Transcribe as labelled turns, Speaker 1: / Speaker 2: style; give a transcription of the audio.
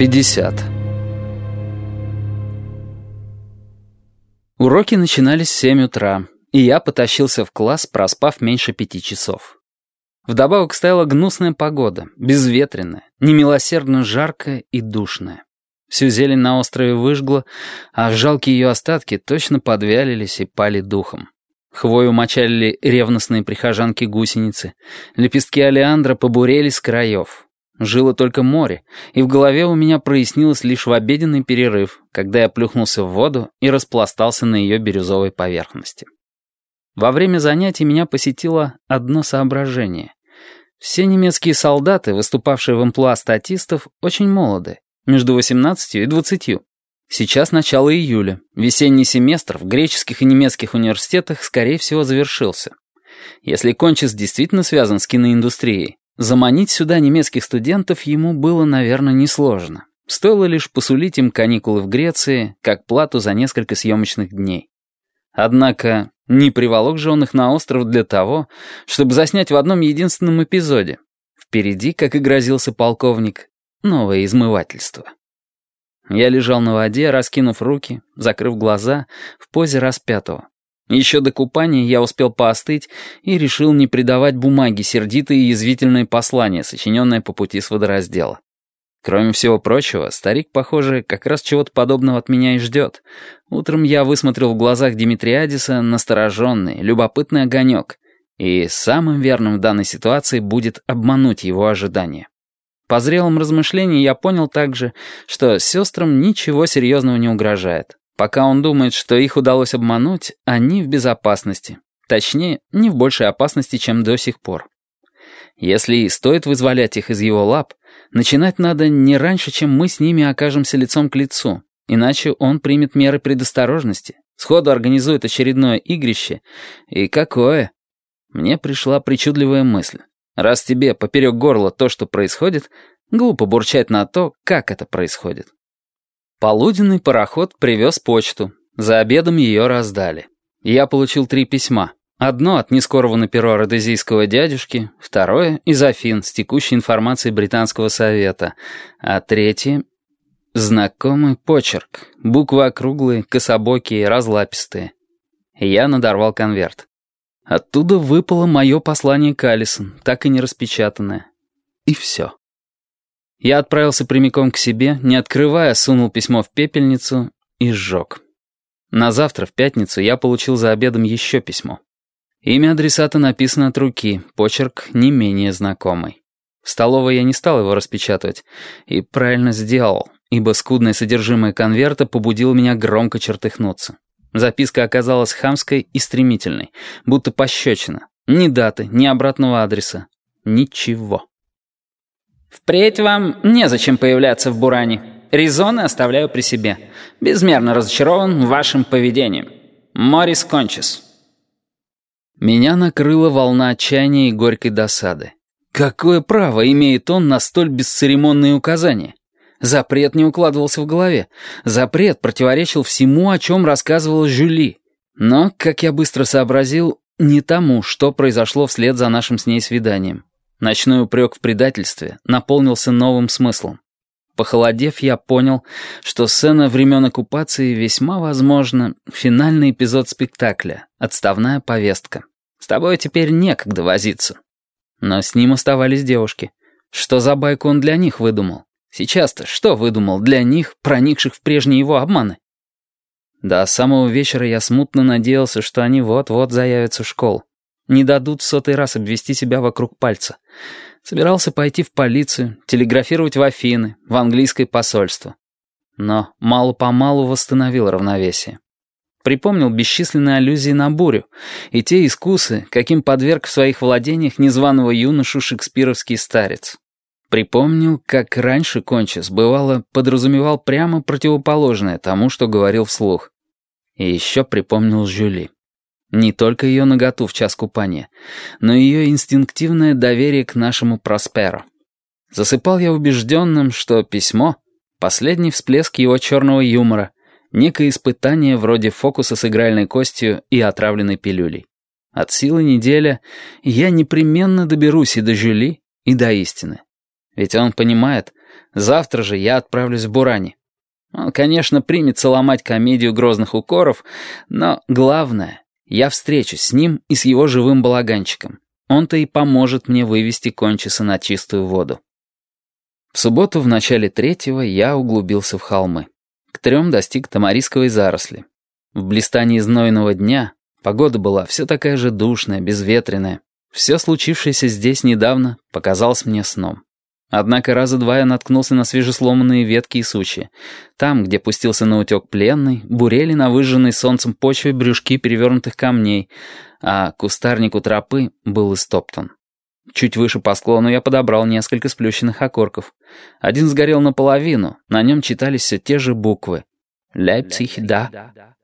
Speaker 1: 50. Уроки начинались в 7 утра, и я потащился в класс, проспав меньше пяти часов. Вдобавок стояла гнусная погода, безветренная, немилосердно жаркая и душная. Всю зелень на острове выжгло, а жалкие ее остатки точно подвялились и пали духом. Хвою мочалили ревностные прихожанки-гусеницы, лепестки олеандра побурели с краев. Жило только море, и в голове у меня прояснилось лишь в обеденный перерыв, когда я плюхнулся в воду и распластался на ее бирюзовой поверхности. Во время занятий меня посетило одно соображение. Все немецкие солдаты, выступавшие в амплуа статистов, очень молоды, между 18 и 20. Сейчас начало июля. Весенний семестр в греческих и немецких университетах, скорее всего, завершился. Если Кончис действительно связан с киноиндустрией, Заманить сюда немецких студентов ему было, наверное, несложно. Стоило лишь посулить им каникулы в Греции, как плату за несколько съемочных дней. Однако не приволок же он их на остров для того, чтобы заснять в одном единственном эпизоде. Впереди, как и грозился полковник, новое измывательство. Я лежал на воде, раскинув руки, закрыв глаза, в позе распятого. Еще до купания я успел поостыть и решил не придавать бумаге сердитые и язвительные послания, сочиненные по пути с водораздела. Кроме всего прочего, старик, похоже, как раз чего-то подобного от меня и ждет. Утром я высмотрел в глазах Димитриадиса настороженный, любопытный огонек, и самым верным в данной ситуации будет обмануть его ожидания. По зрелым размышлениям я понял также, что сестрам ничего серьезного не угрожает. Пока он думает, что их удалось обмануть, они в безопасности. Точнее, не в большей опасности, чем до сих пор. Если и стоит вызволять их из его лап, начинать надо не раньше, чем мы с ними окажемся лицом к лицу, иначе он примет меры предосторожности, сходу организует очередное игрище. И какое? Мне пришла причудливая мысль. Раз тебе поперек горла то, что происходит, глупо бурчать на то, как это происходит. Полуденный пароход привез почту. За обедом ее раздали. Я получил три письма. Одно от нескорого на перо родезийского дядюшки, второе — из Афин с текущей информацией Британского совета, а третье — знакомый почерк, буквы округлые, кособокие, разлапистые. Я надорвал конверт. Оттуда выпало мое послание к Алисон, так и не распечатанное. И все. Я отправился прямиком к себе, не открывая, сунул письмо в пепельницу и сжег. На завтра, в пятницу, я получил за обедом еще письмо. Имя адресата написано от руки, почерк не менее знакомый. В столовой я не стал его распечатывать. И правильно сделал, ибо скудное содержимое конверта побудило меня громко чертыхнуться. Записка оказалась хамской и стремительной, будто пощечина. Ни даты, ни обратного адреса. Ничего.
Speaker 2: Впредь вам незачем появляться в Буране. Резоны оставляю при себе. Безмерно разочарован вашим поведением. Морис Кончис.
Speaker 1: Меня накрыла волна отчаяния и горькой досады. Какое право имеет он на столь бесцеремонные указания? Запрет не укладывался в голове. Запрет противоречил всему, о чем рассказывала Жюли. Но, как я быстро сообразил, не тому, что произошло вслед за нашим с ней свиданием. Ночной упрек в предательстве наполнился новым смыслом. Похолодев, я понял, что сцена времен оккупации весьма возможно финальный эпизод спектакля, отставная повестка. С тобой теперь некогда возиться. Но с ним оставались девушки. Что за байку он для них выдумал? Сейчас-то что выдумал для них, проникших в прежние его обманы? До самого вечера я смутно надеялся, что они вот-вот заявятся в школу. Не дадут в сотый раз обвести себя вокруг пальца. Собирался пойти в полицию, телеграфировать в Афины, в английское посольство. Но мало-помалу восстановил равновесие. Припомнил бесчисленные аллюзии на бурю и те искусы, каким подверг в своих владениях незваного юношу шекспировский старец. Припомнил, как раньше Кончис, бывало, подразумевал прямо противоположное тому, что говорил вслух. И еще припомнил Жюли. Не только ее наготу в час купания, но и ее инстинктивное доверие к нашему Просперу. Засыпал я убежденным, что письмо — последний всплеск его черного юмора, некое испытание вроде фокуса с игральной костью и отравленной пилюлей. От силы неделя я непременно доберусь и до Жюли, и до истины. Ведь он понимает, Завтра же я отправлюсь в Бурани. Он, конечно, примется ломать комедию грозных укоров, но главное, я встречусь с ним и с его живым балаганчиком. Он-то и поможет мне вывести кончиса на чистую воду. В субботу в начале третьего я углубился в холмы. К трем достиг тамарисковой заросли. В блистании знойного дня погода была все такая же душная, безветренная. Все случившееся здесь недавно показалось мне сном. Однако раза два я наткнулся на свежесломанные ветки и сучья. Там, где пустился на утек пленный, бурели на выжженной солнцем почве брюшки перевернутых камней, а кустарник у тропы был истоптан. Чуть выше по склону я подобрал несколько сплющенных окорков. Один сгорел наполовину, на нем читались все те же буквы. «Лейпциг, да».